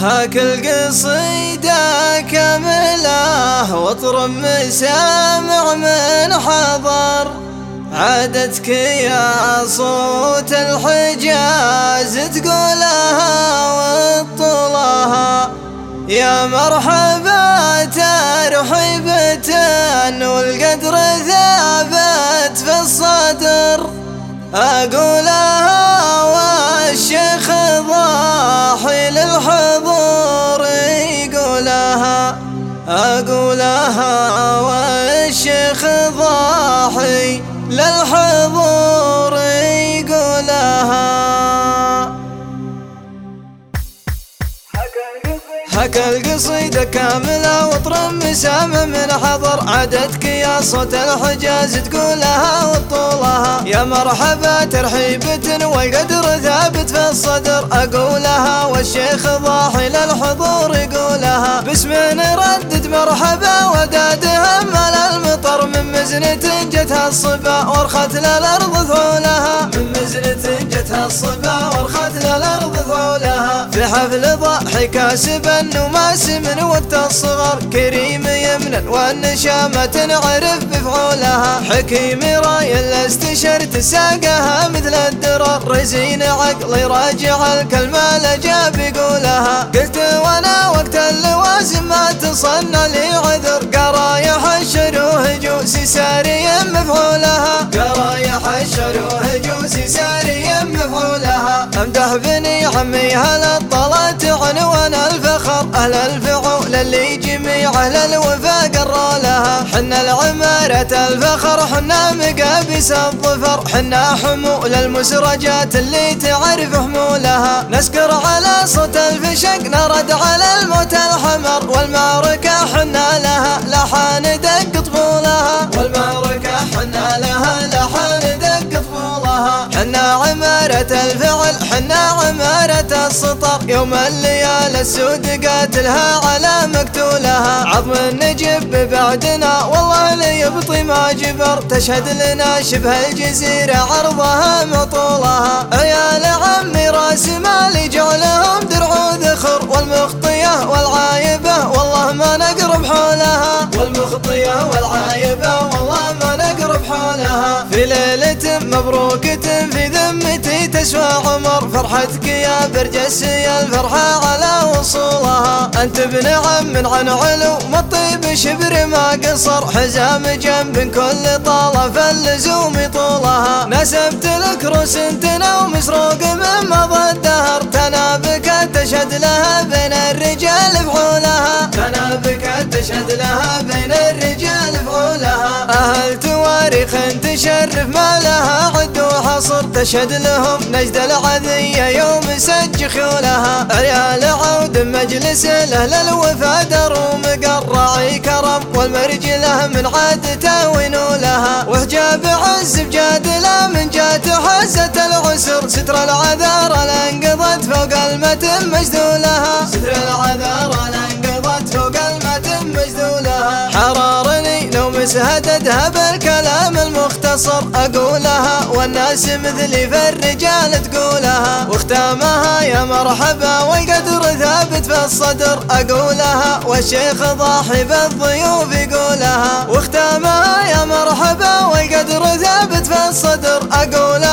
هاك القصيدة كاملة واطرم مسامع من حضر. عادتك يا صوت الحجاز تقولها وتطولها يا مرحبا ترحيبة والقدر ثابت في الصدر. أقولها أقولها والشيخ ضاحي للحضور يقولها حكى القصيدة كاملة واطرم مسامة من حضر عددك يا صوت الحجاز تقولها وطولها يا مرحبا ترحيبة والقدر ثابت في الصدر. أقولها والشيخ ضاحي للحضور يقولها باسم نردد مرحبا وداد همل المطر. من مزنة جتها الصبا ورخت للأرض ثولها. من مزنة جتها الصبا ورخت للأرض ثولها. في حفل ضحك كاسبا وماس من وقت الصغر. كريم يمنا والنشامة تنعرف بفعولها حكيم راي الاستشرت ساقها مثل الدرر. رزين عقلي راجع الكلمة لجاب يقولها قلت وأنا وقت اللوازم ما تصنى لي عذر قرايح الشروه جوسي ساري مفعولها. قرايح الشروه جوسي ساري مفعولها. أمدح بني عمي هل طلعت عنوان الفخر؟ أهل الفعول اللي جميع أهل الوفا قروا لها. حنا العمارة الفخر حنا مقابس الظفر. حنا حمول المسرجات اللي تعرف حمولها. نسكر على صوت الفشق نرد على الموت الحمر. والمعركة حنا لها. الفعل حنا عمارة السطر. يوم الليالي السود قاتلها على مقتولها. عظم النجب بعدنا والله ليبطي ما جبر. تشهد لنا شبه الجزيرة عرضها مطولها. عيال عمي راس مالي جعلهم درع ذخر. والمخطية والعايبة والله ما نقرب حولها. والمخطية والعايبة حولها في ليلة مبروكة في ذمتي تسوى عمر. فرحتك يا برجس يا الفرحة على وصولها. أنت ابن عم عن علو ما الطيب شبر ما قصر. حزام جنب كل طالة فاللزوم طولها. نسبت لك رسنتنا ومسروق من مضى الدهر. تنابك تشهد لها بين تنابك تشهد لها بين الرجال فعولها أهل تواريخ تشرف ما لها. عد وحصر تشهد لهم نجد العذية يوم سج خيولها عيال عود مجلس الأهل الوفا دروم قرعي كرم والمرجلة من عادته ونولها وحجاب عز بجادله من جات حزة العسر. ستر العذار لانقضت فوق المتن مجدولها ستر العذار لو مسهددها بالكلام المختصر أقولها والناس مثلي في الرجال تقولها. واختامها يا مرحبا والقدر ثابت في الصدر أقولها والشيخ ضاحي بالضيوف يقولها. واختامها يا مرحبا والقدر ثابت في الصدر أقولها